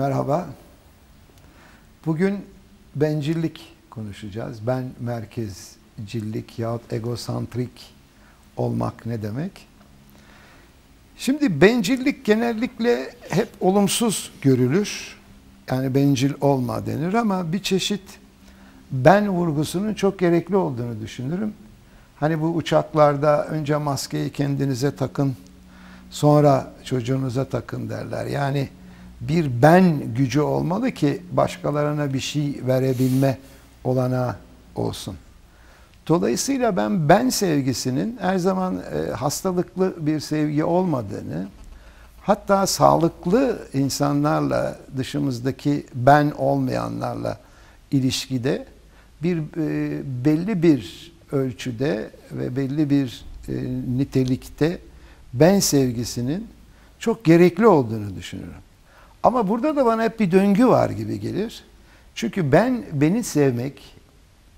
Merhaba. Bugün bencillik konuşacağız. Ben merkezcillik yahut egosantrik olmak ne demek? Şimdi bencillik genellikle hep olumsuz görülür. Yani bencil olma denir ama bir çeşit ben vurgusunun çok gerekli olduğunu düşünürüm. Hani bu uçaklarda önce maskeyi kendinize takın, sonra çocuğunuza takın derler. Yani bir ben gücü olmalı ki başkalarına bir şey verebilme olana olsun. Dolayısıyla ben ben sevgisinin her zaman e, hastalıklı bir sevgi olmadığını, hatta sağlıklı insanlarla dışımızdaki ben olmayanlarla ilişkide bir e, belli bir ölçüde ve belli bir e, nitelikte ben sevgisinin çok gerekli olduğunu düşünüyorum. Ama burada da bana hep bir döngü var gibi gelir. Çünkü ben beni sevmek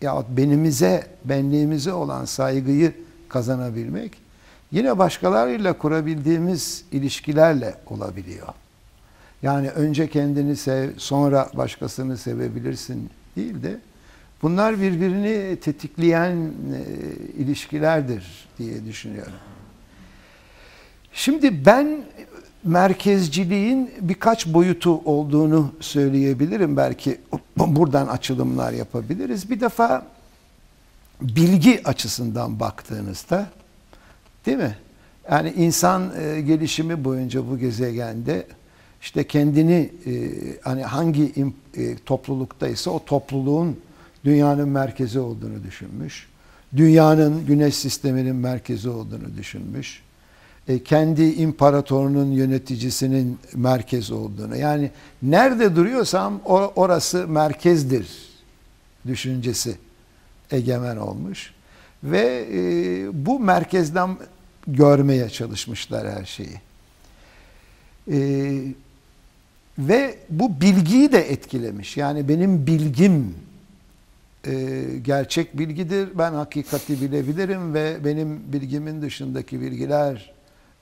ya benimize, benliğimize olan saygıyı kazanabilmek yine başkalarıyla kurabildiğimiz ilişkilerle olabiliyor. Yani önce kendini sev, sonra başkasını sevebilirsin değil de bunlar birbirini tetikleyen e, ilişkilerdir diye düşünüyorum. Şimdi ben merkezciliğin birkaç boyutu olduğunu söyleyebilirim. Belki buradan açılımlar yapabiliriz. Bir defa bilgi açısından baktığınızda değil mi? Yani insan e, gelişimi boyunca bu gezegende işte kendini e, hani hangi e, topluluktaysa o topluluğun dünyanın merkezi olduğunu düşünmüş. Dünyanın güneş sisteminin merkezi olduğunu düşünmüş kendi imparatorunun yöneticisinin merkez olduğunu. Yani nerede duruyorsam orası merkezdir düşüncesi egemen olmuş. Ve e, bu merkezden görmeye çalışmışlar her şeyi. E, ve bu bilgiyi de etkilemiş. Yani benim bilgim gerçek bilgidir. Ben hakikati bilebilirim ve benim bilgimin dışındaki bilgiler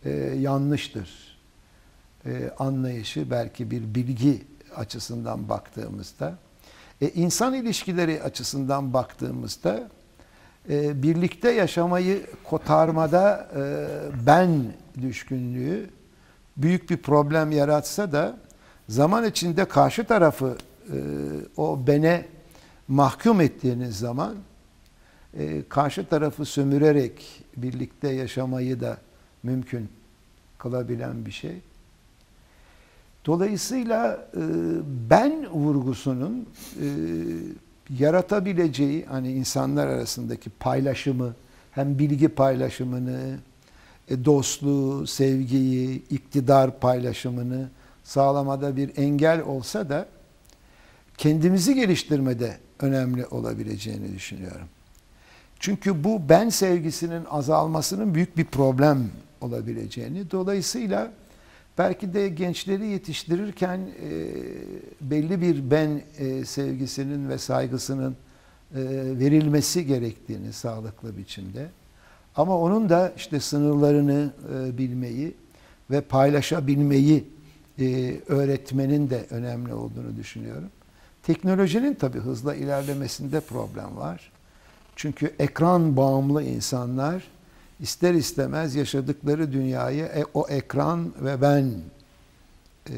e, yanlıştır. E, anlayışı belki bir bilgi açısından baktığımızda e, insan ilişkileri açısından baktığımızda e, birlikte yaşamayı kotarmada e, ben düşkünlüğü büyük bir problem yaratsa da zaman içinde karşı tarafı e, o bene mahkum ettiğiniz zaman e, karşı tarafı sömürerek birlikte yaşamayı da mümkün kılabilen bir şey. Dolayısıyla e, ben vurgusunun e, yaratabileceği hani insanlar arasındaki paylaşımı hem bilgi paylaşımını, e, dostluğu, sevgiyi, iktidar paylaşımını sağlamada bir engel olsa da kendimizi geliştirmede önemli olabileceğini düşünüyorum. Çünkü bu ben sevgisinin azalmasının büyük bir problem olabileceğini. Dolayısıyla belki de gençleri yetiştirirken e, belli bir ben e, sevgisinin ve saygısının e, verilmesi gerektiğini sağlıklı biçimde. Ama onun da işte sınırlarını e, bilmeyi ve paylaşabilmeyi e, öğretmenin de önemli olduğunu düşünüyorum. Teknolojinin tabii hızla ilerlemesinde problem var. Çünkü ekran bağımlı insanlar ister istemez yaşadıkları dünyayı e, o ekran ve ben e,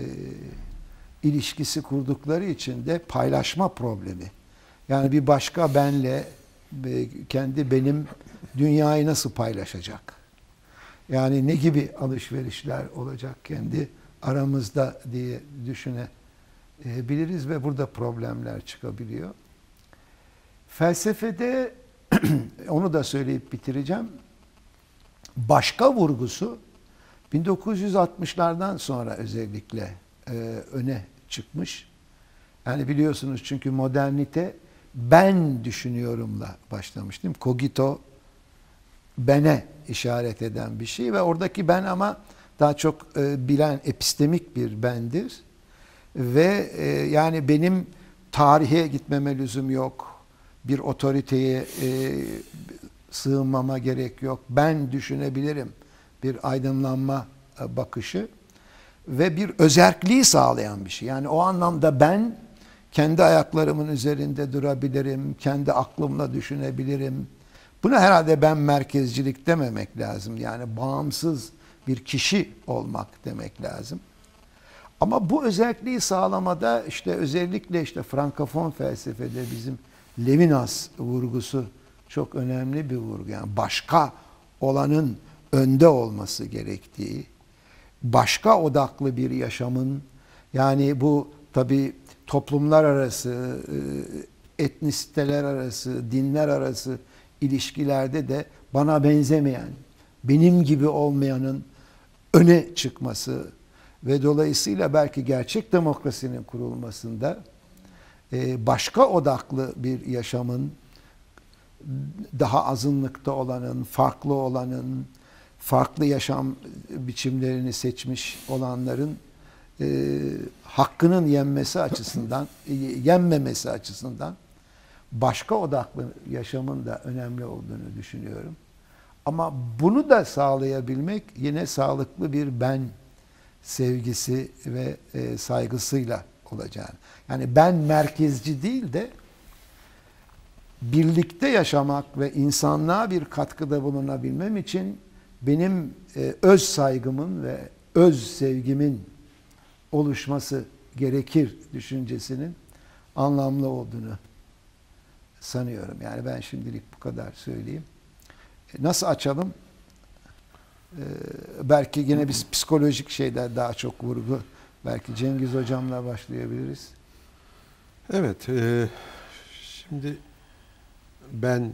ilişkisi kurdukları için de paylaşma problemi. Yani bir başka benle kendi benim dünyayı nasıl paylaşacak? Yani ne gibi alışverişler olacak kendi aramızda diye düşünebiliriz ve burada problemler çıkabiliyor. Felsefede onu da söyleyip bitireceğim başka vurgusu 1960'lardan sonra özellikle e, öne çıkmış. Yani biliyorsunuz çünkü modernite ben düşünüyorumla başlamış değil mi? Cogito bene işaret eden bir şey ve oradaki ben ama daha çok e, bilen epistemik bir bendir. Ve e, yani benim tarihe gitmeme lüzum yok. Bir otoriteye e, sığınmama gerek yok. Ben düşünebilirim bir aydınlanma e, bakışı. ve bir özerkliği sağlayan bir şey. Yani o anlamda ben kendi ayaklarımın üzerinde durabilirim, kendi aklımla düşünebilirim. Buna herhalde ben merkezcilik dememek lazım. Yani bağımsız bir kişi olmak demek lazım. Ama bu özelliği sağlamada işte özellikle işte Frankofon felsefede bizim Levinas vurgusu çok önemli bir vurgu. Yani başka olanın önde olması gerektiği, başka odaklı bir yaşamın yani bu tabi toplumlar arası, e, etnisiteler arası, dinler arası ilişkilerde de bana benzemeyen, benim gibi olmayanın öne çıkması ve dolayısıyla belki gerçek demokrasinin kurulmasında e, başka odaklı bir yaşamın daha azınlıkta olanın, farklı olanın, farklı yaşam biçimlerini seçmiş olanların e, hakkının yenmesi açısından, e, yenmemesi açısından başka odaklı yaşamın da önemli olduğunu düşünüyorum. Ama bunu da sağlayabilmek yine sağlıklı bir ben sevgisi ve e, saygısıyla olacağını. Yani ben merkezci değil de birlikte yaşamak ve insanlığa bir katkıda bulunabilmem için benim e, öz saygımın ve öz sevgimin oluşması gerekir düşüncesinin anlamlı olduğunu sanıyorum. Yani ben şimdilik bu kadar söyleyeyim. E, nasıl açalım? Ee, belki yine biz psikolojik şeyler daha çok vurgu. Belki Cengiz Hocam'la başlayabiliriz. Evet. E, şimdi ben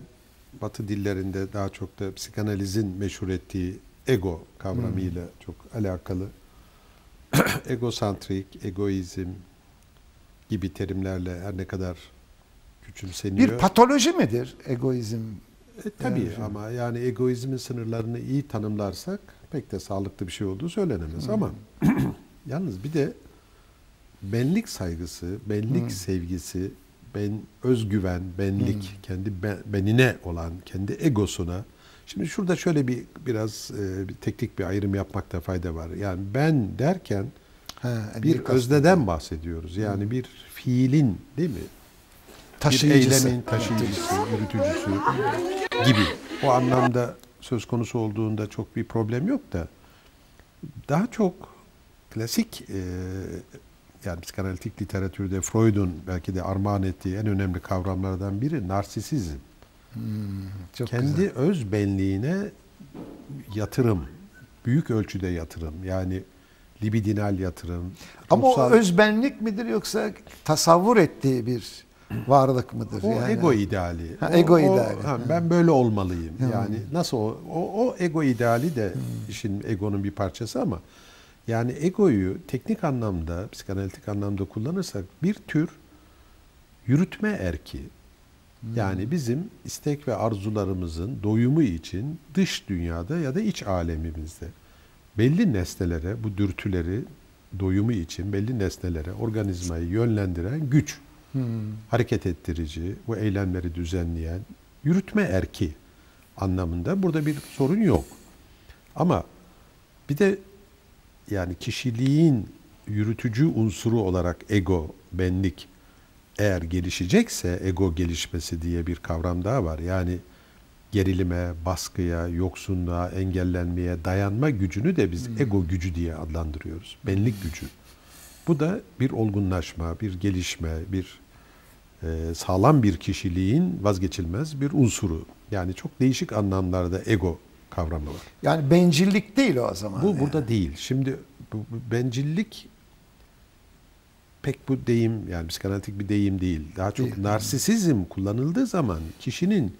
Batı dillerinde daha çok da psikanalizin meşhur ettiği ego kavramıyla hmm. çok alakalı. Egosantrik, egoizm gibi terimlerle her ne kadar küçümseniyor. Bir patoloji midir egoizm? E, tabii yani, ama yani egoizmin sınırlarını iyi tanımlarsak pek de sağlıklı bir şey olduğu söylenemez. Hmm. Ama yalnız bir de benlik saygısı, benlik hmm. sevgisi, ben özgüven, benlik, hmm. kendi ben, benine olan, kendi egosuna. Şimdi şurada şöyle bir biraz e, bir teknik bir ayrım yapmakta fayda var. Yani ben derken ha, bir özneden bahsediyoruz. Yani hmm. bir fiilin değil mi? Taşıyıcısı. Bir eylemin taşıyıcısı, yürütücüsü gibi. O anlamda söz konusu olduğunda çok bir problem yok da daha çok klasik e, yani psikanalitik literatürde Freud'un belki de armağan ettiği en önemli kavramlardan biri narsisizm. Hmm, çok Kendi güzel. öz benliğine yatırım, büyük ölçüde yatırım. Yani libidinal yatırım. Ama ruhsal... o özbenlik midir yoksa tasavvur ettiği bir varlık mıdır? O yani? ego ideali. Ha, ego o, ideali. ha, ben böyle olmalıyım. Hmm. Yani nasıl o, o, o ego ideali de hmm. işin egonun bir parçası ama yani egoyu teknik anlamda, psikanalitik anlamda kullanırsak bir tür yürütme erki. Hmm. Yani bizim istek ve arzularımızın doyumu için dış dünyada ya da iç alemimizde belli nesnelere, bu dürtüleri doyumu için belli nesnelere, organizmayı yönlendiren güç. Hmm. Hareket ettirici, bu eylemleri düzenleyen, yürütme erki anlamında burada bir sorun yok. Ama bir de yani kişiliğin yürütücü unsuru olarak ego, benlik eğer gelişecekse ego gelişmesi diye bir kavram daha var. Yani gerilime, baskıya, yoksunluğa, engellenmeye dayanma gücünü de biz hmm. ego gücü diye adlandırıyoruz. Benlik gücü. Bu da bir olgunlaşma, bir gelişme, bir e, sağlam bir kişiliğin vazgeçilmez bir unsuru. Yani çok değişik anlamlarda ego kavramı var. Yani bencillik değil o zaman. Bu yani. burada değil. Şimdi bu, bu bencillik pek bu deyim yani psikanalitik bir deyim değil. Daha çok değil. narsisizm kullanıldığı zaman kişinin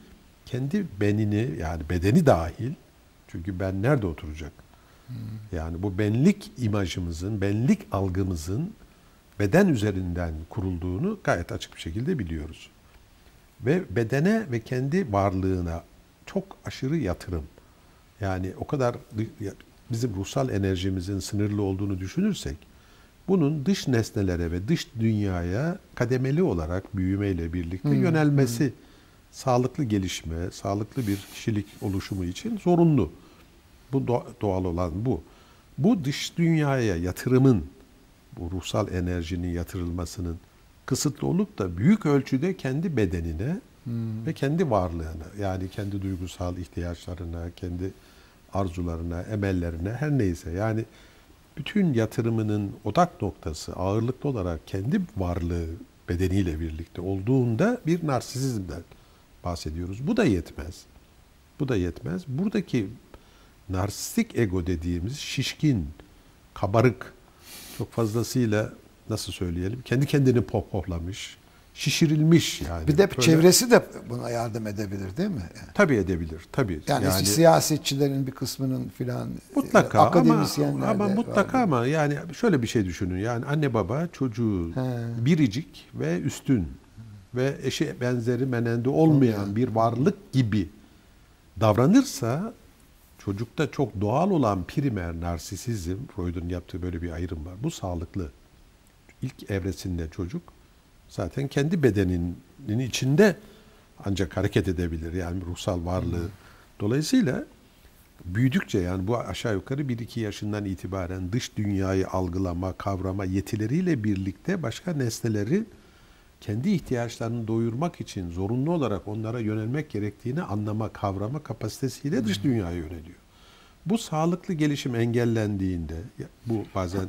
kendi benini yani bedeni dahil çünkü ben nerede oturacak? Hmm. Yani bu benlik imajımızın, benlik algımızın beden üzerinden kurulduğunu gayet açık bir şekilde biliyoruz. Ve bedene ve kendi varlığına çok aşırı yatırım. Yani o kadar bizim ruhsal enerjimizin sınırlı olduğunu düşünürsek bunun dış nesnelere ve dış dünyaya kademeli olarak büyümeyle birlikte hmm. yönelmesi hmm. sağlıklı gelişme, sağlıklı bir kişilik oluşumu için zorunlu. Bu doğal olan bu. Bu dış dünyaya yatırımın, bu ruhsal enerjinin yatırılmasının kısıtlı olup da büyük ölçüde kendi bedenine hmm. ve kendi varlığına yani kendi duygusal ihtiyaçlarına, kendi arzularına, emellerine her neyse yani bütün yatırımının odak noktası ağırlıklı olarak kendi varlığı bedeniyle birlikte olduğunda bir narsisizmden bahsediyoruz. Bu da yetmez. Bu da yetmez. Buradaki narsistik ego dediğimiz şişkin, kabarık, çok fazlasıyla nasıl söyleyelim kendi kendini pohpohlamış, şişirilmiş yani. Bir de Böyle, çevresi de buna yardım edebilir değil mi? Yani. Tabii edebilir. Tabii. Yani, yani siyasetçilerin bir kısmının filan mutlaka akademisyenler ama, ama mutlaka ama yani şöyle bir şey düşünün. Yani anne baba çocuğu He. biricik ve üstün ve eşi benzeri olmayan Olmayan. bir varlık gibi davranırsa çocukta çok doğal olan primer narsisizm, Freud'un yaptığı böyle bir ayrım var. Bu sağlıklı. İlk evresinde çocuk zaten kendi bedeninin içinde ancak hareket edebilir. Yani ruhsal varlığı. Dolayısıyla büyüdükçe yani bu aşağı yukarı 1-2 yaşından itibaren dış dünyayı algılama, kavrama yetileriyle birlikte başka nesneleri kendi ihtiyaçlarını doyurmak için zorunlu olarak onlara yönelmek gerektiğini anlama, kavrama kapasitesiyle dış dünyaya yöneliyor. Bu sağlıklı gelişim engellendiğinde, bu bazen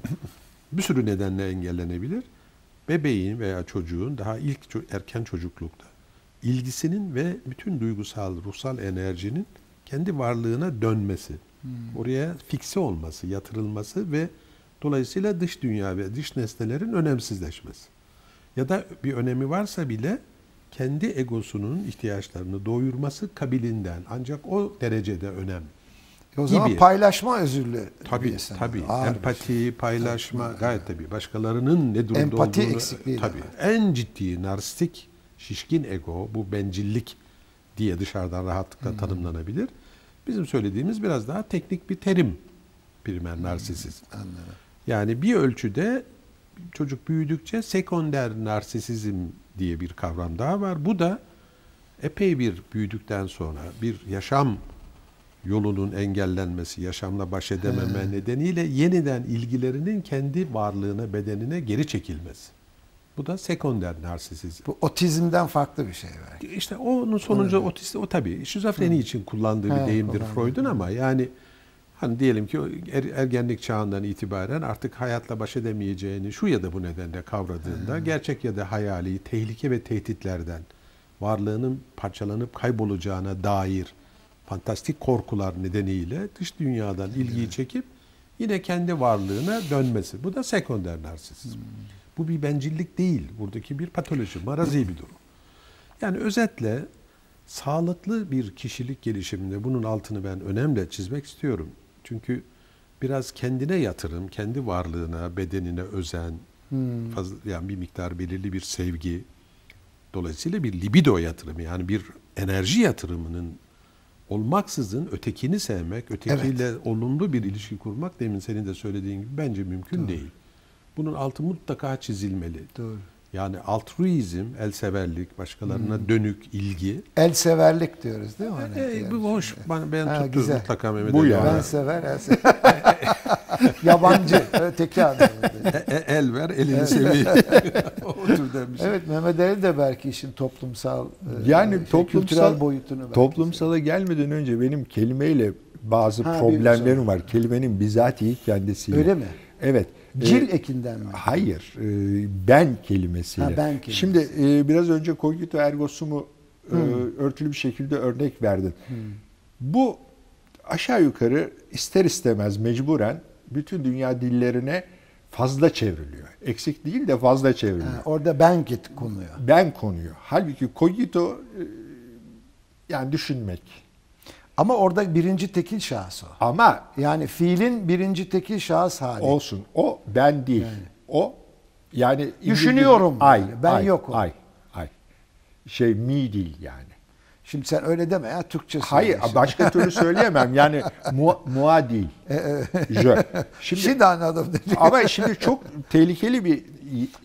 bir sürü nedenle engellenebilir. Bebeğin veya çocuğun daha ilk erken çocuklukta ilgisinin ve bütün duygusal, ruhsal enerjinin kendi varlığına dönmesi, hmm. oraya fikse olması, yatırılması ve dolayısıyla dış dünya ve dış nesnelerin önemsizleşmesi ya da bir önemi varsa bile kendi egosunun ihtiyaçlarını doyurması kabilinden ancak o derecede önem. E o gibi. zaman paylaşma özürlü. Tabii tabii. Ağır Empati, şey. paylaşma tabii. gayet tabii. Başkalarının ne durumda Empati olduğunu eksikliği tabii. En ciddi narsistik şişkin ego bu bencillik diye dışarıdan rahatlıkla hmm. tanımlanabilir. Bizim söylediğimiz biraz daha teknik bir terim primer hmm. narsisizm. Anladım. Yani bir ölçüde çocuk büyüdükçe sekonder narsisizm diye bir kavram daha var. Bu da epey bir büyüdükten sonra bir yaşam yolunun engellenmesi, yaşamla baş edememe He. nedeniyle yeniden ilgilerinin kendi varlığına, bedenine geri çekilmesi. Bu da sekonder narsisizm. Bu otizmden farklı bir şey belki. İşte onun sonucu otist o tabii şizofreni Hı. için kullandığı He, bir deyimdir Freud'un ama yani Hani diyelim ki er, ergenlik çağından itibaren artık hayatla baş edemeyeceğini şu ya da bu nedenle kavradığında hmm. gerçek ya da hayali tehlike ve tehditlerden varlığının parçalanıp kaybolacağına dair fantastik korkular nedeniyle dış dünyadan ilgiyi çekip yine kendi varlığına dönmesi. Bu da sekonder narsisizm. Hmm. Bu bir bencillik değil. Buradaki bir patoloji, marazi bir durum. Yani özetle sağlıklı bir kişilik gelişiminde bunun altını ben önemli çizmek istiyorum. Çünkü biraz kendine yatırım, kendi varlığına, bedenine özen, hmm. fazla, yani bir miktar belirli bir sevgi, dolayısıyla bir libido yatırımı yani bir enerji yatırımının olmaksızın ötekini sevmek, ötekiyle evet. olumlu bir ilişki kurmak demin senin de söylediğin gibi bence mümkün Doğru. değil. Bunun altı mutlaka çizilmeli. Doğru. Yani altruizm, elseverlik, başkalarına hmm. dönük ilgi. Elseverlik diyoruz değil mi? E, e, bu hoş. Ben, ben ha, tuttu güzel. mutlaka Mehmet Bu ya. Ben sever, el sever. Yabancı, öteki adam. E, e, el ver, elini türden bir şey. Evet, Mehmet Ali de belki işin toplumsal yani şey, toplumsal boyutunu. Toplumsala şey. gelmeden önce benim kelimeyle bazı ha, problemlerim var. Kelimenin bizatihi kendisi. Öyle mi? Evet. Cil ee, ekinden mi? Hayır. E, ben kelimesiyle. Ha, ben kelimesi. Şimdi e, biraz önce cogito ergo sumu e, hmm. örtülü bir şekilde örnek verdin. Hmm. Bu aşağı yukarı ister istemez mecburen bütün dünya dillerine fazla çevriliyor. Eksik değil de fazla çevriliyor. Ha, orada ben git konuyor. Ben konuyor. Halbuki cogito yani düşünmek ama orada birinci tekil şahıs o. Ama yani fiilin birinci tekil şahıs hali. Olsun. O ben değil. Yani. O yani düşünüyorum. Ay, ben ay, yokum. Ay, ay. Şey mi değil yani. Şimdi sen öyle deme ya Türkçe Hayır şimdi. başka türlü söyleyemem. Yani mu, mua değil. E, e. Je. Şimdi, şimdi anladım. ama şimdi çok tehlikeli bir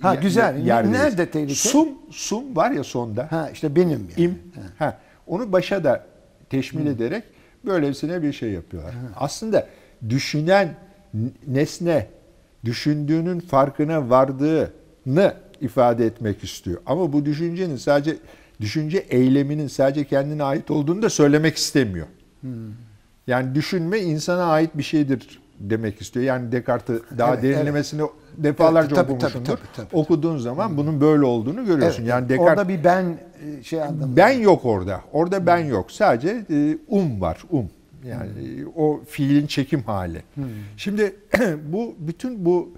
Ha güzel. Yerdeyiz. Nerede tehlike? Sum, sum var ya sonda. Ha işte benim yani. İm. Ha. Onu başa da teşmil Hı. ederek böylesine bir şey yapıyorlar. Hı. Aslında düşünen nesne düşündüğünün farkına vardığını ifade etmek istiyor. Ama bu düşüncenin sadece düşünce eyleminin sadece kendine ait olduğunu da söylemek istemiyor. Hmm. Yani düşünme insana ait bir şeydir demek istiyor. Yani Descartes'i daha evet, derinlemesine evet. defalarca evet, tabii, okumuşsundur. Tabii, tabii, tabii, Okuduğun zaman hmm. bunun böyle olduğunu görüyorsun. Evet, yani Descartes, orada bir ben e, şey anlamında. Ben yok orada. Orada hmm. ben yok. Sadece e, um var. Um. Yani hmm. o fiilin çekim hali. Hmm. Şimdi bu bütün bu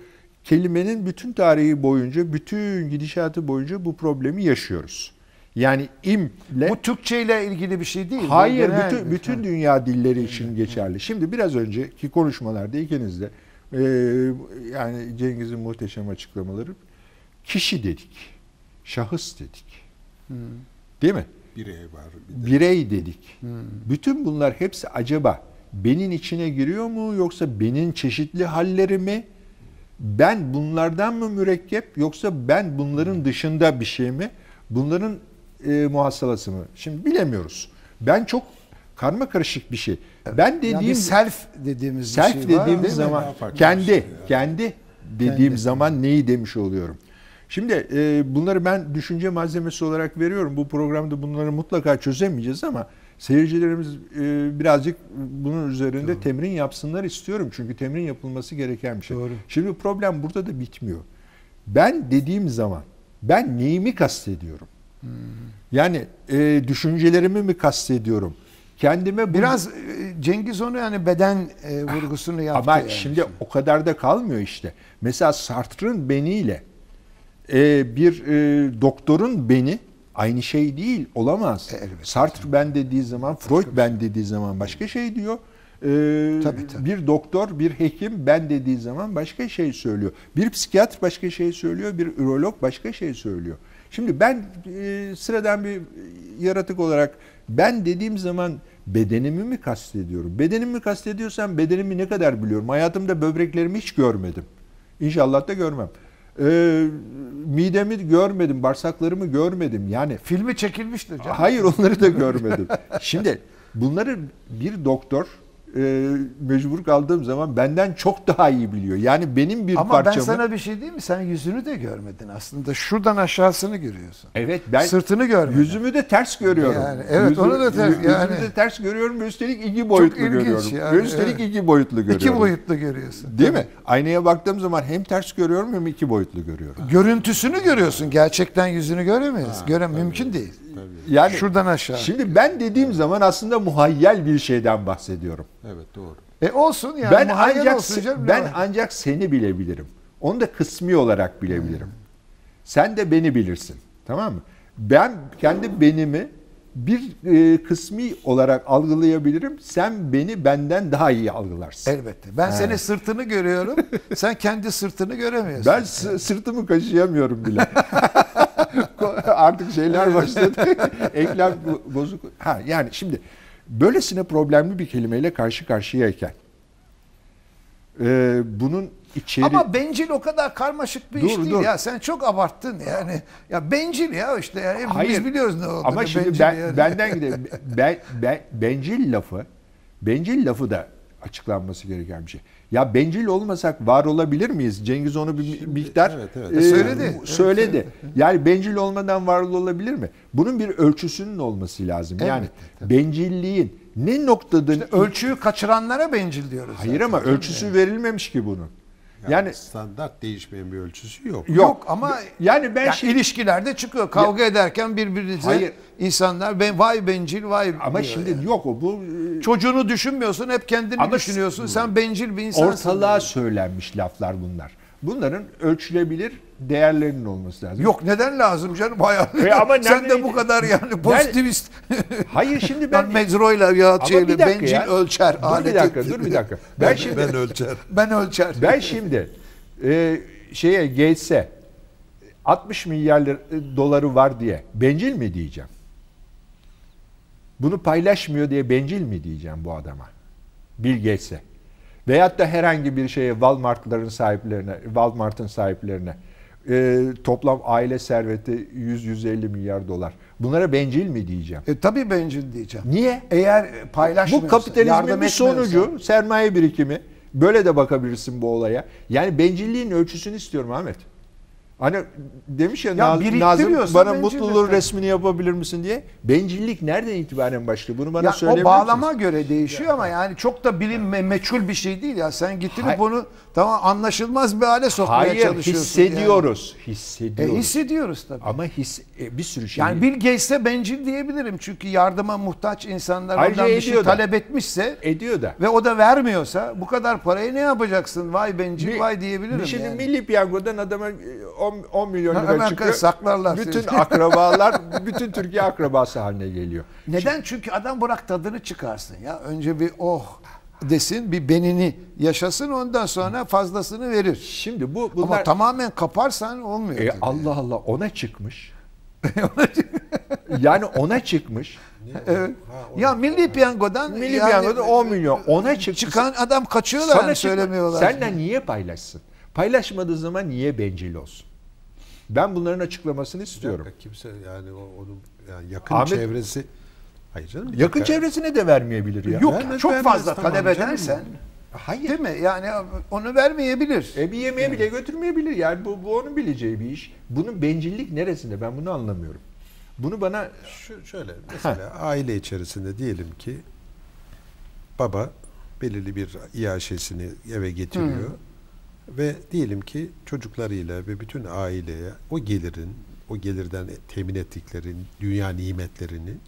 kelimenin bütün tarihi boyunca, bütün gidişatı boyunca bu problemi yaşıyoruz. Yani imle... Bu Türkçe ile ilgili bir şey değil. Hayır, bütün, bütün dünya dilleri için geçerli. Şimdi biraz önceki konuşmalarda ikiniz de e, yani Cengiz'in muhteşem açıklamaları kişi dedik, şahıs dedik. Hmm. Değil mi? Birey var. Bir de. Birey dedik. Hmm. Bütün bunlar hepsi acaba benin içine giriyor mu yoksa benin çeşitli halleri mi? Ben bunlardan mı mürekkep yoksa ben bunların dışında bir şey mi? Bunların e, muhassalası mı? Şimdi bilemiyoruz. Ben çok karma karışık bir şey. Ben dediğim yani self dediğimiz self şey dediğimiz var, zaman kendi şey kendi dediğim kendi. zaman neyi demiş oluyorum. Şimdi e, bunları ben düşünce malzemesi olarak veriyorum. Bu programda bunları mutlaka çözemeyeceğiz ama seyircilerimiz e, birazcık bunun üzerinde Doğru. temrin yapsınlar istiyorum. Çünkü temrin yapılması gereken bir şey. Doğru. Şimdi problem burada da bitmiyor. Ben dediğim zaman ben neyimi kastediyorum? Hmm. Yani e, düşüncelerimi mi kastediyorum? Kendime bu... biraz e, Cengiz onu yani beden e, vurgusunu yaptı. Ama yani. şimdi o kadar da kalmıyor işte. Mesela Sartre'ın beniyle e, bir e, doktorun beni aynı şey değil, olamaz. E, Sartre ben dediği zaman, Freud ben dediği zaman başka şey diyor. Ee, tabii, tabii. Bir doktor, bir hekim ben dediği zaman başka şey söylüyor. Bir psikiyatr başka şey söylüyor, bir ürolog başka şey söylüyor. Şimdi ben e, sıradan bir yaratık olarak ben dediğim zaman bedenimi mi kastediyorum? Bedenimi mi kastediyorsam bedenimi ne kadar biliyorum? Hayatımda böbreklerimi hiç görmedim. İnşallah da görmem. Ee, midemi görmedim, bağırsaklarımı görmedim. Yani filmi çekilmişti hocam. Hayır onları da görmedim. Şimdi bunları bir doktor e, mecbur kaldığım zaman benden çok daha iyi biliyor. Yani benim bir Ama parçamı... Ama ben sana bir şey diyeyim mi? Sen yüzünü de görmedin aslında. Şuradan aşağısını görüyorsun. Evet ben sırtını görmedin. Yüzümü de ters görüyorum. Yani, evet Yüzü, onu da ters. Yani, yüzümü de ters görüyorum. Üstelik iki boyutlu çok görüyorum. Yani, üstelik evet. iki boyutlu görüyorum. İki boyutlu görüyorsun. Değil mi? Aynaya baktığım zaman hem ters görüyorum hem iki boyutlu görüyorum. Görüntüsünü görüyorsun. Gerçekten yüzünü göremeyiz. Göre mümkün değil. Tabii. Yani şuradan aşağı. Şimdi ben dediğim zaman aslında muhayyel bir şeyden bahsediyorum. Evet doğru. E olsun yani. Ben ancak olsun canım, ben ancak seni bilebilirim. Onu da kısmi olarak bilebilirim. Hmm. Sen de beni bilirsin. Tamam mı? Ben kendi benimi bir e, kısmi olarak algılayabilirim. Sen beni benden daha iyi algılarsın. Elbette. Ben He. senin sırtını görüyorum. sen kendi sırtını göremiyorsun. Ben yani. sırtımı kaşıyamıyorum bile. Artık şeyler başladı. Eklem bozuk. Ha yani şimdi böylesine problemli bir kelimeyle karşı karşıyayken e, bunun içeri... Ama bencil o kadar karmaşık bir dur, iş değil dur. ya. Sen çok abarttın yani. Ya bencil ya işte yani Hayır. biz biliyoruz ne olduğunu. Ama şimdi ben, yani. benden gidelim. Ben, ben, bencil lafı bencil lafı da açıklanması gereken bir şey. Ya bencil olmasak var olabilir miyiz? Cengiz onu bir miktar evet, evet. E, söyledi. Söyledi. Evet, evet. Yani bencil olmadan var olabilir mi? Bunun bir ölçüsünün olması lazım. Evet, yani tabii. bencilliğin ne noktada işte ölçüyü kaçıranlara bencil diyoruz. Hayır zaten. ama ölçüsü verilmemiş ki bunun. Yani, yani standart değişmeyen bir ölçüsü yok. Yok, yok ama yani ben yani şey, ilişkilerde çıkıyor. Kavga ya, ederken birbirinize hayır. insanlar ben vay bencil vay Ama şimdi yani. yok o bu e, çocuğunu düşünmüyorsun, hep kendini ama düşünüyorsun. Sen bencil bir insansın. Ortalığa yani. söylenmiş laflar bunlar. Bunların ölçülebilir değerlerinin olması lazım. Yok neden lazım canım hayal. E ama Sen de bu kadar yani pozitivist. hayır şimdi ben... ben mezroyla ya şeyle bencil ya. ölçer. Dur bir dakika dur bir dakika. Ben, ben şimdi ben ölçer. Ben ölçer. Ben şimdi e, şeye Gates'e 60 milyar e, doları var diye bencil mi diyeceğim? Bunu paylaşmıyor diye bencil mi diyeceğim bu adama? Bill Gates'e. Veyahut da herhangi bir şeye Walmart'ların sahiplerine, Walmart'ın sahiplerine e, toplam aile serveti 100-150 milyar dolar. Bunlara bencil mi diyeceğim? E, tabii bencil diyeceğim. Niye? Eğer paylaşmıyorsa, Bu kapitalizmin bir sonucu sermaye birikimi. Böyle de bakabilirsin bu olaya. Yani bencilliğin ölçüsünü istiyorum Ahmet. Hani demiş ya, ya Nazım bana mutluluğun resmini yapabilir misin diye. Bencillik nereden itibaren başlıyor? Bunu bana ya söyleyebilir O bağlama misiniz? göre değişiyor ya. ama yani çok da bilim me meçhul bir şey değil ya. Sen Hayır. bunu tamam anlaşılmaz bir hale sokmaya Hayır, çalışıyorsun. hissediyoruz. Yani. Hissediyoruz. E, hissediyoruz tabii. Ama his, e, bir sürü şey. Yani Bill Gates'e bencil diyebilirim. Çünkü yardıma muhtaç insanlar Ayrıca ondan bir şey da. talep etmişse ediyor da. Ve o da vermiyorsa bu kadar parayı ne yapacaksın? Vay bencil bir, vay diyebilirim. Şimdi yani. milli piyangodan adama 10, 10 milyon lira Hemen çıkıyor. saklarlar. Bütün sizi. akrabalar, bütün Türkiye akrabası haline geliyor. Neden? Şimdi, Çünkü adam bırak tadını çıkarsın ya. Önce bir oh desin, bir benini yaşasın ondan sonra fazlasını verir. Şimdi bu bunlar... Ama tamamen kaparsan olmuyor. E, Allah Allah ona çıkmış. yani ona çıkmış. Evet. Ya Milli Piyango'dan Milli yani, Piyango'dan 10 milyon ona çıkmış. Çıkan adam kaçıyorlar Sana söylemiyorlar. Senden niye paylaşsın? Paylaşmadığı zaman niye bencil olsun? Ben bunların açıklamasını istiyorum. Dakika, kimse yani o, onun yani yakın Ahmet, çevresi Hayır canım. Yakın dakika. çevresine de vermeyebilir ya. Yok vermez, çok vermez, fazla tamam, talep edersen Hayır. Değil mi? Yani onu vermeyebilir. E bir yemeğe bile götürmeyebilir. Yani bu, bu onun bileceği bir iş. Bunun bencillik neresinde? Ben bunu anlamıyorum. Bunu bana şu şöyle mesela ha. aile içerisinde diyelim ki baba belirli bir iaşesini eve getiriyor. Hı. Ve diyelim ki çocuklarıyla ve bütün aileye o gelirin, o gelirden temin ettiklerin dünya nimetlerinin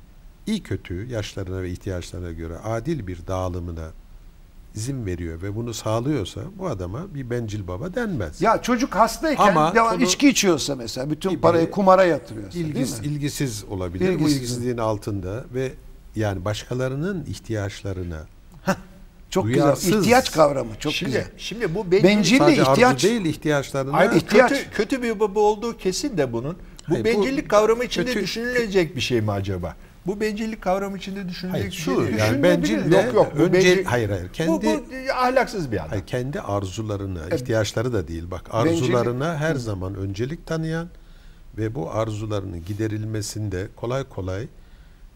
iyi kötü yaşlarına ve ihtiyaçlarına göre adil bir dağılımına izin veriyor ve bunu sağlıyorsa bu adama bir bencil baba denmez. Ya çocuk hastayken Ama devam içki içiyorsa mesela bütün parayı kumara yatırıyorsa ilgisiz, ilgisiz olabilir. İlgisiz. Bu ilgisizliğin altında ve yani başkalarının ihtiyaçlarına çok Duyarsız. güzel. İhtiyaç kavramı çok şimdi, güzel. Şimdi bu bencil, bencillik ihtiyaç değil ihtiyaçlarına. Hayır, ihtiyaç. Kötü, kötü bir baba olduğu kesin de bunun. Bu Hayır, bencillik bu, kavramı içinde kötü, düşünülecek bir şey mi acaba? Bu bencillik kavramı içinde düşünülecek hayır, şu, bir şey. Yani bencil yok yok. Bu önce, bencil, hayır hayır. Kendi, bu, bu ahlaksız bir adam. Hayır, kendi arzularına, evet. ihtiyaçları da değil. Bak arzularına bencillik. her zaman öncelik tanıyan ve bu arzularının giderilmesinde kolay kolay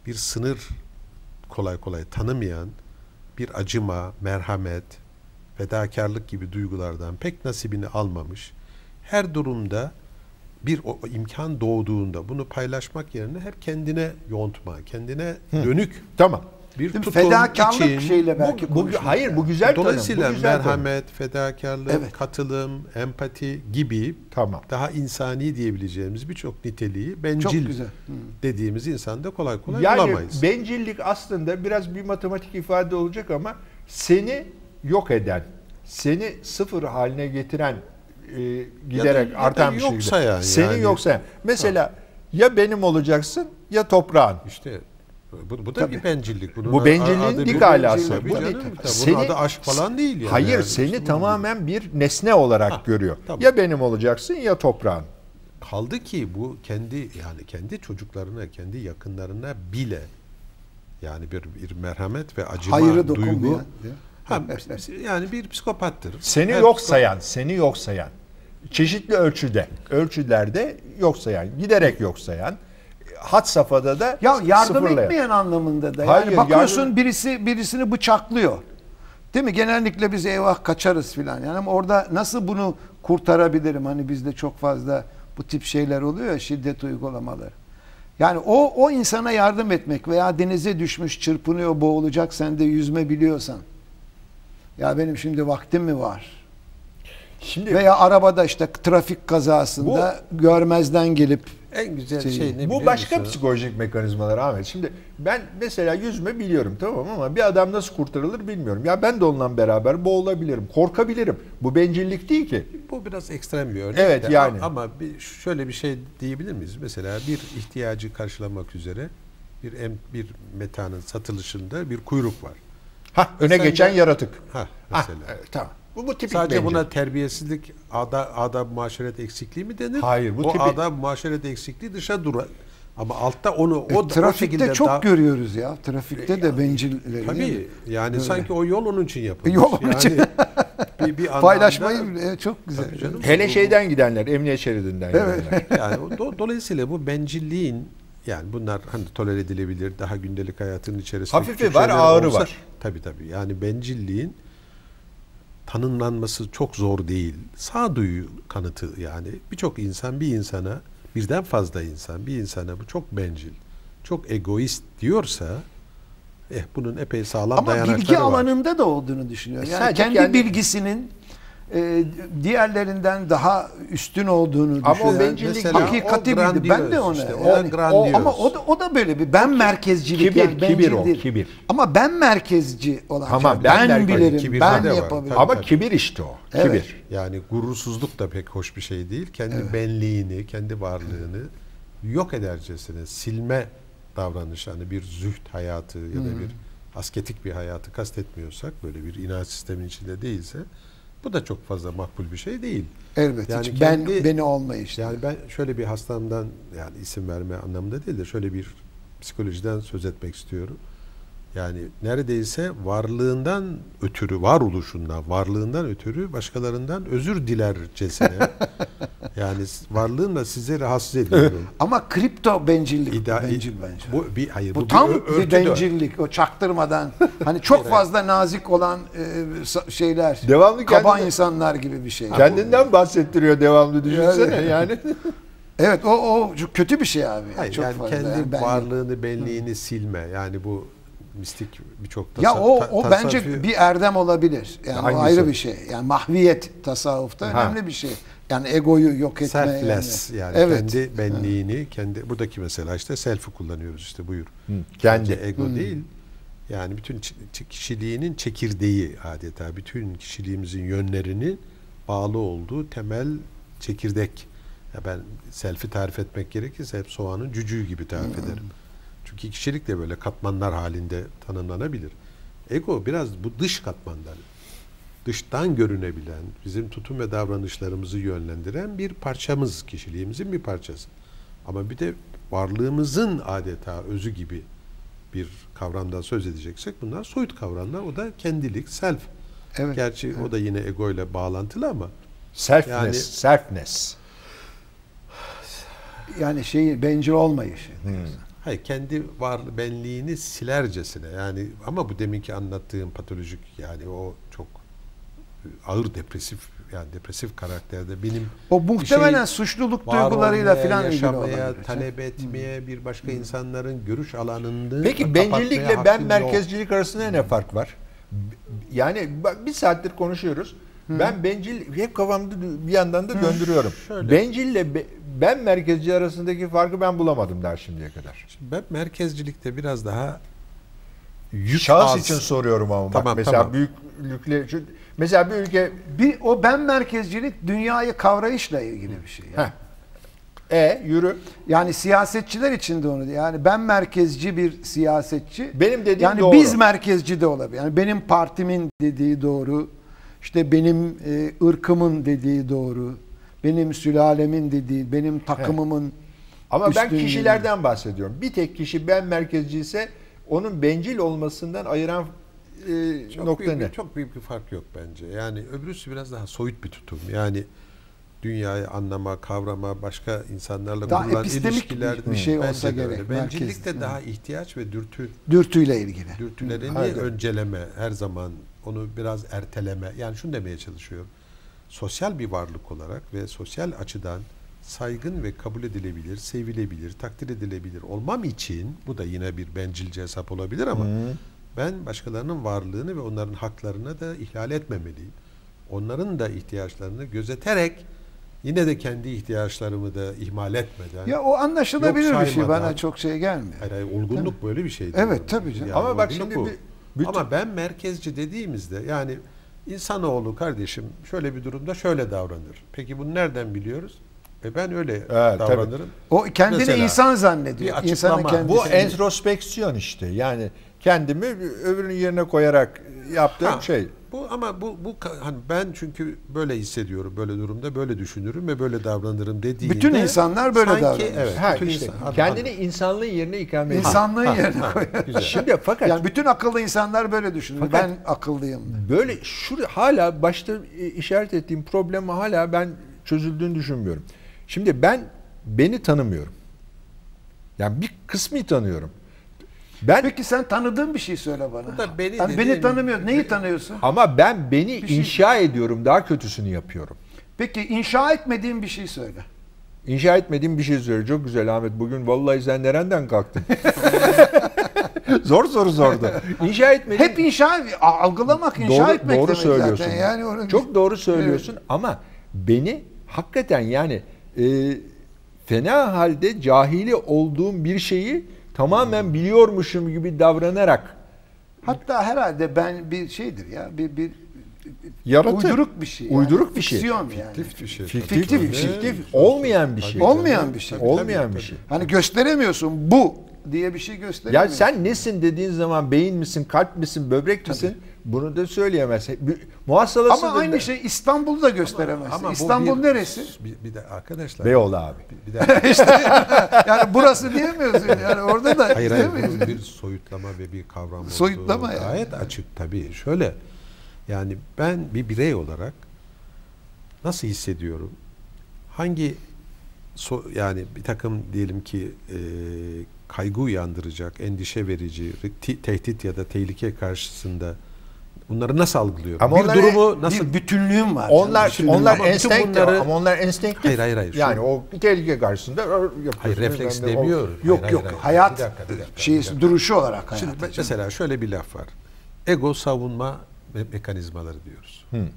bir sınır kolay kolay tanımayan bir acıma, merhamet, fedakarlık gibi duygulardan pek nasibini almamış. Her durumda bir o, imkan doğduğunda bunu paylaşmak yerine hep kendine yontma, kendine Hı. dönük. Tamam. Bir tutum fedakarlık için, şeyle belki bu, bu, hayır bu güzel Dolayısıyla tanım, bu güzel merhamet, tanım. fedakarlık, evet. katılım, empati gibi tamam. daha insani diyebileceğimiz birçok niteliği bencil güzel. dediğimiz insanda kolay kolay yani, bulamayız. bencillik aslında biraz bir matematik ifade olacak ama seni yok eden, seni sıfır haline getiren e, giderek ya da, artan ya bir şey. Yoksa yani. Seni yani. yoksa. Mesela ha. ya benim olacaksın ya toprağın. İşte bu, bu da Tabii. bir bencillik. Bunun bu bencilliğin dik alası. Bu, canım, bunun seni, adı aşk falan değil yani. Hayır yani. seni işte tamamen bir nesne olarak ha, görüyor. Tabii. Ya benim olacaksın ya toprağın. Kaldı ki bu kendi yani kendi çocuklarına, kendi yakınlarına bile yani bir, bir merhamet ve acıma Hayrı duygu. Ha, yani bir psikopattır. Seni Her yok psiko... sayan, seni yok sayan. Çeşitli ölçüde, ölçülerde yok sayan, giderek yok sayan hat safhada da ya yardım sıfırlayan. etmeyen anlamında da. Hayır, yani bakıyorsun yardım... birisi birisini bıçaklıyor. Değil mi? Genellikle biz eyvah kaçarız filan. Yani orada nasıl bunu kurtarabilirim? Hani bizde çok fazla bu tip şeyler oluyor ya şiddet uygulamaları. Yani o o insana yardım etmek veya denize düşmüş, çırpınıyor, boğulacak sen de yüzme biliyorsan. Ya benim şimdi vaktim mi var? Şimdi Veya arabada işte trafik kazasında bu, görmezden gelip en güzel şey, şey ne Bu başka musun? psikolojik mekanizmalar Ahmet. Şimdi ben mesela yüzme biliyorum tamam ama bir adam nasıl kurtarılır bilmiyorum. Ya ben de onunla beraber boğulabilirim, korkabilirim. Bu bencillik değil ki. Bu biraz ekstrem bir örnek. Evet de. yani. Ama bir, şöyle bir şey diyebilir miyiz? Mesela bir ihtiyacı karşılamak üzere bir bir metanın satılışında bir kuyruk var. Ha öne Sen geçen de, yaratık. Ha mesela. Ha, evet, tamam. Bu, bu tipik Sadece bence. buna terbiyesizlik, adab, adab muaşeret eksikliği mi denir? Hayır. Bu o tipi... adab muaşeret eksikliği dışa durar. Ama altta onu e, o, trafikte o çok daha... görüyoruz ya. Trafikte e, de bencilleri. Tabii. Yani Böyle. sanki o yol onun için yapılmış. Yol onun için. Yani bir, bir Paylaşmayı e, çok güzel. Canım, Hele şeyden gidenler, emniyet şeridinden evet. gidenler. yani do, dolayısıyla bu bencilliğin yani bunlar hani tolere edilebilir, daha gündelik hayatın içerisinde. Hafifi var, ağırı olsa, var. Tabii tabii. Yani bencilliğin tanımlanması çok zor değil. Sağduyu kanıtı yani. Birçok insan bir insana, birden fazla insan bir insana bu çok bencil, çok egoist diyorsa eh bunun epey sağlam Ama dayanakları bilgi var. alanında da olduğunu düşünüyorum. Yani Sadece kendi kendi- bilgisinin e, diğerlerinden daha üstün olduğunu Ama o düşünüyorum. bencillik- Mesela hakikati o bildi. Ben de ona. işte, o yani, grandiyoz. ama o da, o da böyle bir ben merkezcilik kibir, yani kibir o, kibir. Ama ben merkezci olan Tamam, şey. ben ben, bilirim, kibirde ben yapabilirim. Ama Tabii. kibir işte o. Evet. Kibir. Yani gurursuzluk da pek hoş bir şey değil. Kendi benliğini, kendi varlığını yok edercesine silme davranışı hani bir züht hayatı ya da bir asketik bir hayatı kastetmiyorsak böyle bir inanç sistemin içinde değilse bu da çok fazla makbul bir şey değil. Evet. Yani hiç kendi- ben beni olmayış. Yani ben şöyle bir hastamdan yani isim verme anlamında değil de şöyle bir psikolojiden söz etmek istiyorum. Yani neredeyse varlığından ötürü, varoluşundan, varlığından ötürü başkalarından özür dilercesine. yani varlığımla sizi rahatsız ediyorum. Ama kripto bencillik. İda- bencil bence. Bu bir hayır Bu, bu, tam bir bir, bencillik. O çaktırmadan hani çok fazla nazik olan e, şeyler. Devamlı kaba kendine- insanlar gibi bir şey. Kendinden bahsettiriyor devamlı düşünsene Yani- yani. Evet o o kötü bir şey abi. Hayır, çok yani fazla. kendi Yani ben- varlığını, benliğini silme. Yani bu mistik birçok Ya tasa- o o tasavvufi- bence bir erdem olabilir. Yani o ayrı bir şey. Yani mahviyet tasavvufta Ha. önemli bir şey. Yani egoyu yok etme selfless yani, yani. Evet. kendi benliğini kendi buradaki mesela işte self'i kullanıyoruz işte buyur. Kendi. Sadece ego değil. Yani bütün kişiliğinin çekirdeği adeta bütün kişiliğimizin yönlerinin bağlı olduğu temel çekirdek. Ya ben self'i tarif etmek gerekirse hep soğanın cücüğü gibi tarif ederim. Çünkü kişilik de böyle katmanlar halinde tanımlanabilir. Ego biraz bu dış katmanları dıştan görünebilen, bizim tutum ve davranışlarımızı yönlendiren bir parçamız, kişiliğimizin bir parçası. Ama bir de varlığımızın adeta özü gibi bir kavramdan söz edeceksek bunlar soyut kavramlar. O da kendilik, self. Evet, Gerçi o da yine ego ile bağlantılı ama Selfness, Yani- selfness. Yani şey bencil olmayış. hayır kendi var benliğini silercesine yani ama bu deminki anlattığım patolojik yani o çok ağır depresif yani depresif karakterde benim O muhtemelen şey suçluluk duygularıyla falan ilgili yaşamaya, olabilir. talep etmeye, bir başka insanların görüş alanını Peki bencillikle ben yok. merkezcilik arasında ne fark var? Yani bak bir saattir konuşuyoruz. Ben bencil hep kafamda bir yandan da döndürüyorum. şöyle. Bencille be- ben merkezci arasındaki farkı ben bulamadım der şimdiye kadar. Ben merkezcilikte biraz daha yük Şahıs az. için soruyorum ama bak Tamam, mesela tamam. büyüklükle şu- mesela bir ülke Bir o ben merkezcilik dünyayı kavrayışla ilgili bir şey. Yani. Heh. e yürü. Yani siyasetçiler için de onu yani ben merkezci bir siyasetçi. Benim dediğim yani doğru. biz merkezci de olabilir. Yani benim partimin dediği doğru. İşte benim e, ırkımın dediği doğru. Benim sülalemin dediği, benim takımımın Ama ben kişilerden bahsediyorum. Bir tek kişi ben merkezci ise onun bencil olmasından ayıran e, çok nokta büyük, ne? bir- Çok büyük bir fark yok bence. Yani öbürüsü biraz daha soyut bir tutum. Yani dünyayı anlama, kavrama, başka insanlarla Daha kurulan epistemik ilişkiler bir şey olsa de öyle. gerek, Bencillik de daha ihtiyaç ve dürtü dürtüyle ilgili. dürtülerini Aynen. önceleme, her zaman onu biraz erteleme. Yani şunu demeye çalışıyorum. Sosyal bir varlık olarak ve sosyal açıdan saygın ve kabul edilebilir, sevilebilir, takdir edilebilir olmam için bu da yine bir bencilce hesap olabilir ama ben başkalarının varlığını ve onların haklarını da ihlal etmemeliyim. Onların da ihtiyaçlarını gözeterek yine de kendi ihtiyaçlarımı da ihmal etmeden. Ya o anlaşılabilir bir şey bana çok şey gelmiyor. Hayır, hayır, olgunluk böyle bir şey. Evet, tabii canım. Ama bak şimdi bu. bir- bütün- Ama ben merkezci dediğimizde yani insanoğlu kardeşim şöyle bir durumda şöyle davranır. Peki bunu nereden biliyoruz? E ben öyle tabii. davranırım. O kendini Mesela insan zannediyor. bir İnsanın açıklama. kendisi. Bu entrospeksiyon işte. Yani kendimi öbürünün yerine koyarak yaptığım Ha, şey. Bu ama bu bu hani ben çünkü böyle hissediyorum böyle durumda böyle düşünürüm ve böyle davranırım dediğinde Bütün insanlar böyle sanki, davranır. Evet, Ha, bütün işte insan- kendini insanlığın yerine ikame ediyor. İnsanlığın Ha, yerine ha, koyuyor. güzel. Şimdi fakat Yani bütün akıllı insanlar böyle düşünür. Fakat- ben akıllıyım. böyle şu hala başta işaret ettiğim problem hala ben çözüldüğünü düşünmüyorum. Şimdi ben beni tanımıyorum. Yani bir kısmı tanıyorum. Ben Peki sen tanıdığın bir şey söyle bana. Bu da beni yani beni tanımıyor. Neyi tanıyorsun? Ama ben beni bir şey- inşa şey... ediyorum. Daha kötüsünü yapıyorum. Peki inşa etmediğin bir şey söyle. İnşa etmediğim bir şey söyle. Çok güzel Ahmet. Bugün vallahi sen nereden kalktın? Zor soru sordu. İnşa etmedim. Hep inşa algılamak inşa doğru, etmek doğru söylüyorsun. zaten. Yani onu... Çok doğru söylüyorsun evet. ama beni hakikaten yani e, fena halde cahili olduğum bir şeyi tamamen biliyormuşum gibi davranarak hatta herhalde ben bir şeydir ya bir bir Yaratı. Uyduruk bir şey. Yani. Uyduruk bir şey. Fiksiyon yani. Fiktif bir şey. Fiktif, Fiktif bir şey. Fiktif, olmayan bir şey. Olmayan bir şey. Olmayan bir şey. Hani gösteremiyorsun bu diye bir şey gösteremiyorsun. Ya sen nesin dediğin zaman beyin misin, kalp misin, böbrek misin? Tabii. Bunu da söyleyemezsin. Muhasebası Ama aynı şey İstanbul'u da gösteremezsin. Ama, ama İstanbul bir, neresi? Bir, bir de arkadaşlar. Beyoğlu abi. Bir, bir de, işte, yani burası diyemiyorsun. Yani orada da Hayır hayır bunun bir soyutlama ve bir kavram Soyutlama olduğu yani. gayet açık tabii. Şöyle yani ben bir birey olarak nasıl hissediyorum? Hangi so, yani bir takım diyelim ki e, kaygı uyandıracak, endişe verici, tehdit ya da tehlike karşısında bunları nasıl algılıyor? Ama bir durumu nasıl bir bütünlüğüm var. Onlar bütünlüğüm onlar instinct bunları... ama onlar instinct. Hayır hayır hayır. Yani şu... o bir tehlike karşısında Hayır refleks demiyor. O... Yok hayır, yok hayır, hayat bir dakika, bir dakika, şey bir dakika. duruşu olarak hayat. Şimdi mesela şöyle bir laf var. Ego savunma me mekanizmaları diyoruz. Hmm.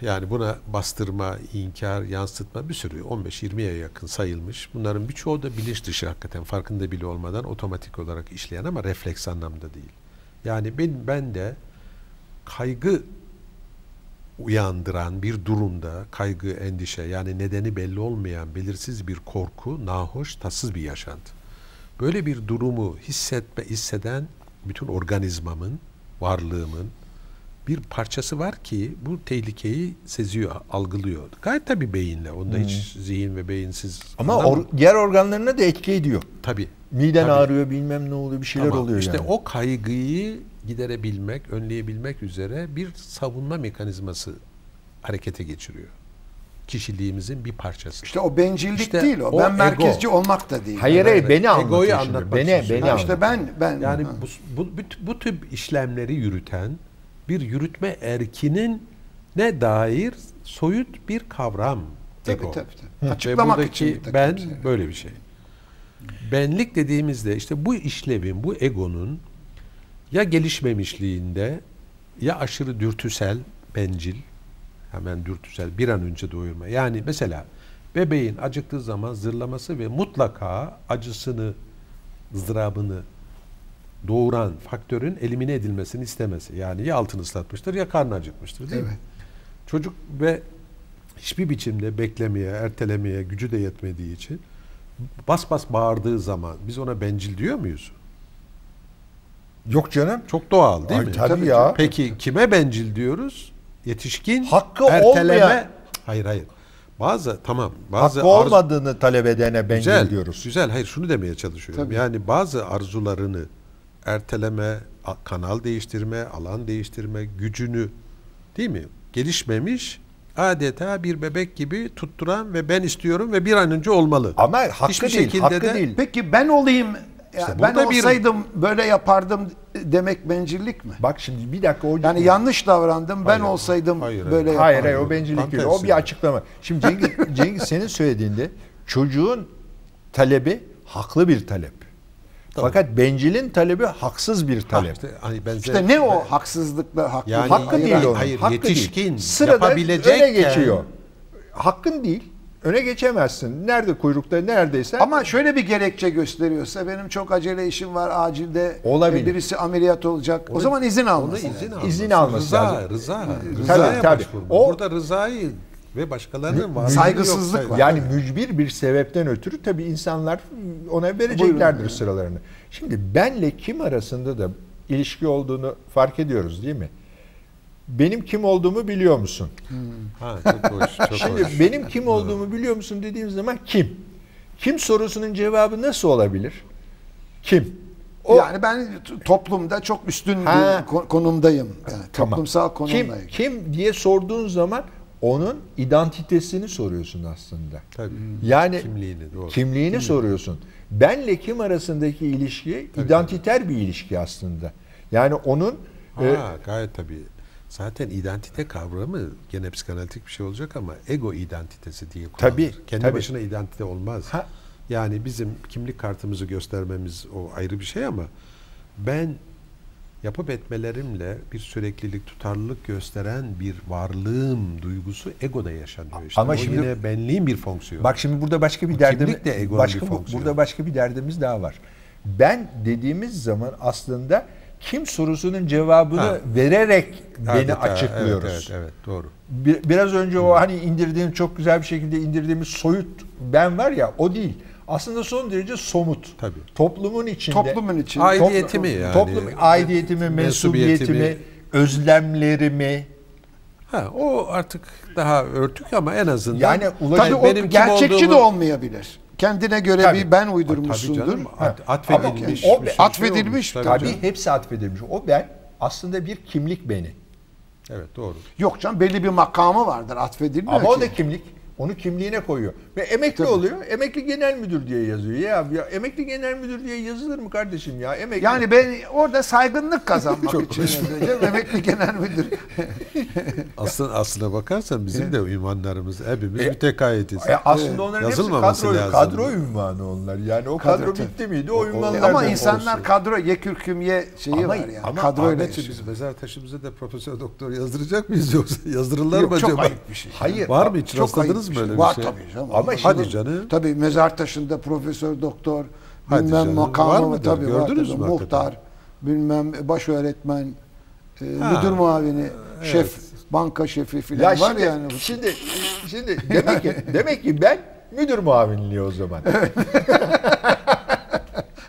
Yani buna bastırma, inkar, yansıtma bir sürü 15-20'ye yakın sayılmış. Bunların birçoğu da bilinç dışı hakikaten farkında bile olmadan otomatik olarak işleyen ama refleks anlamda değil. Yani ben, ben de kaygı uyandıran bir durumda kaygı, endişe yani nedeni belli olmayan belirsiz bir korku, nahoş, tatsız bir yaşantı. Böyle bir durumu hissetme, hisseden bütün organizmamın, varlığımın, bir parçası var ki bu tehlikeyi seziyor, algılıyor. Gayet tabii beyinle. Onda hmm. hiç zihin ve beyinsiz. Ama or, diğer organlarına da etki ediyor. Tabii. Miden tabii. ağrıyor, bilmem ne oluyor, bir şeyler Ama oluyor işte yani. o kaygıyı giderebilmek, önleyebilmek üzere bir savunma mekanizması harekete geçiriyor. Kişiliğimizin bir parçası. İşte o bencillik işte değil o. o ben ego. merkezci olmak da değil. Hayır hayır beni anlatıyor. Egoyu anlatmak beni, beni ha, işte ben ben yani bu, bu, bu, bu tip işlemleri yürüten bir yürütme erkinin ne dair soyut bir kavram. Tabii tabii. tabii. Açıklamak Ve için. Ben şey. böyle bir şey. Benlik dediğimizde işte bu işlevin, bu egonun ya gelişmemişliğinde ya aşırı dürtüsel, bencil, hemen dürtüsel bir an önce doyurma. Yani mesela bebeğin acıktığı zaman zırlaması ve mutlaka acısını, ızdırabını doğuran faktörün elimine edilmesini istemesi. Yani ya altını ıslatmıştır ya karnı acıkmıştır değil evet. mi? Çocuk ve hiçbir biçimde beklemeye, ertelemeye gücü de yetmediği için bas bas bağırdığı zaman biz ona bencil diyor muyuz? Yok canım. Çok doğal değil Ay, mi? Tabii, tabii ya. Peki kime bencil diyoruz? Yetişkin, hakkı erteleme. Olmayan. Hayır hayır. Bazı tamam bazı hakkı olmadığını talep edene bencil güzel, diyoruz. Güzel. Hayır şunu demeye çalışıyorum. Tabii. Yani bazı arzularını erteleme, kanal değiştirme, alan değiştirme gücünü değil mi? Gelişmemiş adeta bir bebek gibi tutturan ve ben istiyorum ve bir an önce olmalı. Ama hakkı Hiçbir değil, şekilde hakkı de, değil. Peki ben olayım işte ben olsaydım bir... böyle yapardım demek bencillik mi? Bak şimdi bir dakika o yani yanlış davrandım. Hayır, ben olsaydım hayır, böyle hayır, hayır, hayır o bencillik değil. O bir açıklama. Şimdi Cengiz, Cengiz senin söylediğinde çocuğun talebi haklı bir talep. Tamam. Fakat bencilin talebi haksız bir talep. Ha, işte, hani benzer, işte ne o haksızlıkla haklı? Yani, hakkı değil onun. Hayır, hakkı yetişkin değil. Sırada öne geçiyor. Hakkın değil. Öne geçemezsin. Nerede kuyrukta neredeyse. Ama şöyle bir gerekçe gösteriyorsa benim çok acele işim var acilde Olabilir. birisi ameliyat olacak. Onu, o zaman izin alması. izin, alması. izin alması rıza, lazım. Rıza, rıza. Tabii, tabii. O, Burada rızayı ve başkalarının var. Saygısızlık var. Yani mücbir bir sebepten ötürü tabii insanlar ona vereceklerdir Buyurun. sıralarını. Şimdi benle kim arasında da ilişki olduğunu fark ediyoruz değil mi? Benim kim olduğumu biliyor musun? Hmm. Ha, çok hoş, çok Şimdi hoş. benim kim olduğumu biliyor musun dediğim zaman kim? Kim sorusunun cevabı nasıl olabilir? Kim? O, yani ben toplumda çok üstün ha, bir konumdayım. Yani tamam. Toplumsal konumdayım. Kim, kim diye sorduğun zaman onun identitesini soruyorsun aslında. Tabii. Yani kimliğini, doğru. kimliğini soruyorsun. benle kim arasındaki ilişki tabii, identiter tabii. bir ilişki aslında. Yani onun ha, e, gayet tabii. Zaten identite kavramı gene psikanalitik bir şey olacak ama ego identitesi diye kullanılır. Tabii. Kendi tabii. başına identite olmaz. Ha. Yani bizim kimlik kartımızı göstermemiz o ayrı bir şey ama ben yapıp etmelerimle bir süreklilik, tutarlılık gösteren bir varlığım duygusu egoda yaşanıyor. İşte Ama o şimdi yine benliğin bir fonksiyonu. Bak şimdi burada başka bir derdimiz de egonun başka, bir fonksiyonu. Burada başka bir derdimiz daha var. Ben dediğimiz zaman aslında kim sorusunun cevabını ha. vererek beni evet, açıklıyoruz. Evet, evet, evet doğru. Bir, biraz önce o hani indirdiğim çok güzel bir şekilde indirdiğimiz soyut ben var ya o değil aslında son derece somut. Tabii. Toplumun içinde. Toplumun içinde. Aidiyetimi yani. Toplum, aidiyetimi, mensubiyetimi, özlemlerimi. Ha, o artık daha örtük ama en azından. Yani ulaş, tabii benim o gerçekçi olduğumu... de olmayabilir. Kendine göre tabii. bir ben uydurmuşsundur. Tabii atfedilmiş. O, şey atfedilmiş. Tabii, tabii hepsi atfedilmiş. O ben aslında bir kimlik beni. Evet doğru. Yok canım belli bir makamı vardır atfedilmiyor Ama ki. o da kimlik. Onu kimliğine koyuyor. Ve emekli Tabii. oluyor. Emekli genel müdür diye yazıyor. Ya, ya emekli genel müdür diye yazılır mı kardeşim ya? Emekli. Yani ben orada saygınlık kazanmak için yazıyor. emekli genel müdür. aslında aslına bakarsan bizim de ünvanlarımız hepimiz e, mütekayetiz. E, aslında onların Yazılmaması hepsi kadro, lazım. kadro ünvanı onlar. Yani o kadro, kadro bitti miydi o ünvanlar. Ama insanlar olsun. kadro ye kürküm ye şeyi ama, var yani. Ama kadroyla biz mezar taşımıza da profesör doktor yazdıracak mıyız yoksa yazdırırlar mı acaba? Çok ayıp bir şey. Hayır. Var mı hiç rastladınız mı öyle var bir şey? Var tabii canım. Ama Hadi şimdi, canım. Tabii mezar taşında profesör doktor Hadi bilmem canım. makamı var mı tabii Gördünüz var, mü muhtar hakikaten? bilmem baş öğretmen e, müdür muavini evet. şef banka şefi filan ya var şimdi, yani. Şimdi şimdi demek ki demek ki ben müdür muavinliği o zaman.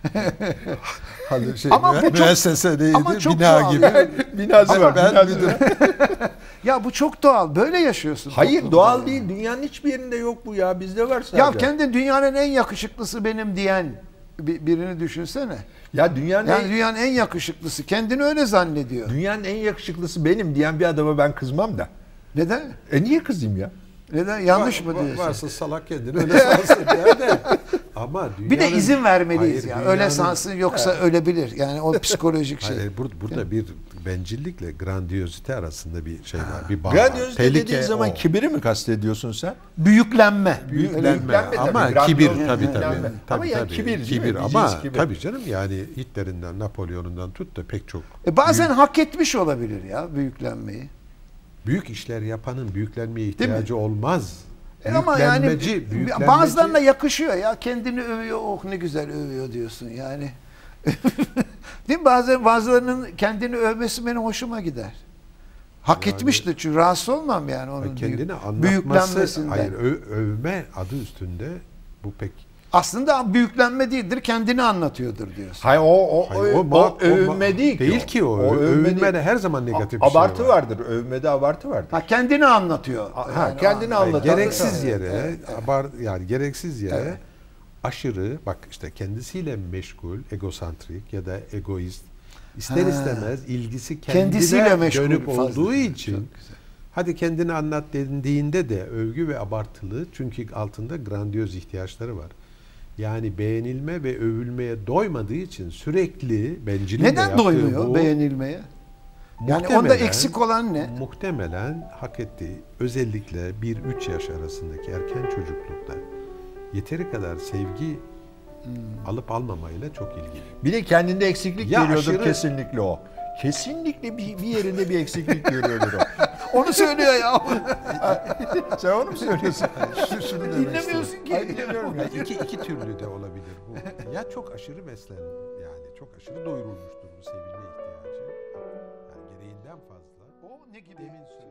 Hani şey, ama bu çok, müessese neydi? Ama çok Bina doğal. gibi. Yani, binası ama var. Ben binası müdür. ya bu çok doğal. Böyle yaşıyorsun. Hayır doğal yani. değil. Dünyanın hiçbir yerinde yok bu ya. Bizde var sadece. Ya kendi dünyanın en yakışıklısı benim diyen birini düşünsene. Ya dünyanın yani en, dünyanın en yakışıklısı kendini öyle zannediyor. Dünyanın en yakışıklısı benim diyen bir adama ben kızmam da. Neden? E niye kızayım ya? Neden? Yanlış var, mı diyorsun? Varsa salak kendini öyle sansın de. Ama dünyanın... Bir de izin vermeliyiz Hayır, ya. Dünyanın... Öyle sansın yoksa evet. ölebilir. Yani o psikolojik şey. Hayır, burada, burada bir bencillikle grandiyozite arasında bir şey var. Bir bağ Grandiyozite var. dediğin zaman o. kibiri mi kastediyorsun sen? Büyüklenme. Büyüklenme. Büyüklenme ama tabii. kibir tabii tabii. tabii. Ama tabii, yani kibir kibir ama kibir. tabii canım yani Hitler'inden Napolyon'undan tut da pek çok. E bazen büyük... hak etmiş olabilir ya büyüklenmeyi. Büyük işler yapanın büyüklenmeye ihtiyacı olmaz. E ama yani bazılarına yakışıyor ya kendini övüyor oh ne güzel övüyor diyorsun yani. Değil mi? Bazı, bazılarının kendini övmesi benim hoşuma gider. Hak yani, etmiştir çünkü rahatsız olmam yani onun kendini anlatması, hayır öv, övme adı üstünde bu pek aslında büyüklenme değildir, kendini anlatıyordur diyorsun. Hayır o o, Hayır, o, o, o övme değil, değil ki o. o övünme de her zaman negatif bir şey Abartı var. vardır. Övmede abartı vardır. Ha kendini anlatıyor. Ha, yani kendini anlatıyor. Gereksiz yere, evet, evet. Abart, yani gereksiz yere evet. aşırı bak işte kendisiyle meşgul, egosantrik ya da egoist ister ha. istemez ilgisi kendisiyle meşgul dönüp olduğu için Hadi kendini anlat dediğinde de övgü ve abartılı çünkü altında grandiyoz ihtiyaçları var. Yani beğenilme ve övülmeye doymadığı için sürekli bencilin Neden doymuyor bu, beğenilmeye? Yani onda eksik olan ne? Muhtemelen hak ettiği özellikle 1-3 yaş arasındaki erken çocuklukta yeteri kadar sevgi hmm. alıp almamayla çok ilgili. Bir de kendinde eksiklik ya görüyordur aşırı... kesinlikle o. Kesinlikle bir, bir yerinde bir eksiklik görüyordur o. onu söylüyor ya. Sen onu mu söylüyorsun? Şunu Dinlemiyorsun ki. Hayır, dinlemiyorum ya. İki, iki türlü de olabilir bu. Ya çok aşırı beslen yani çok aşırı doyurulmuştur bu sevilme ihtiyacı. Yani gereğinden fazla. O ne gibi? Demin söylediğim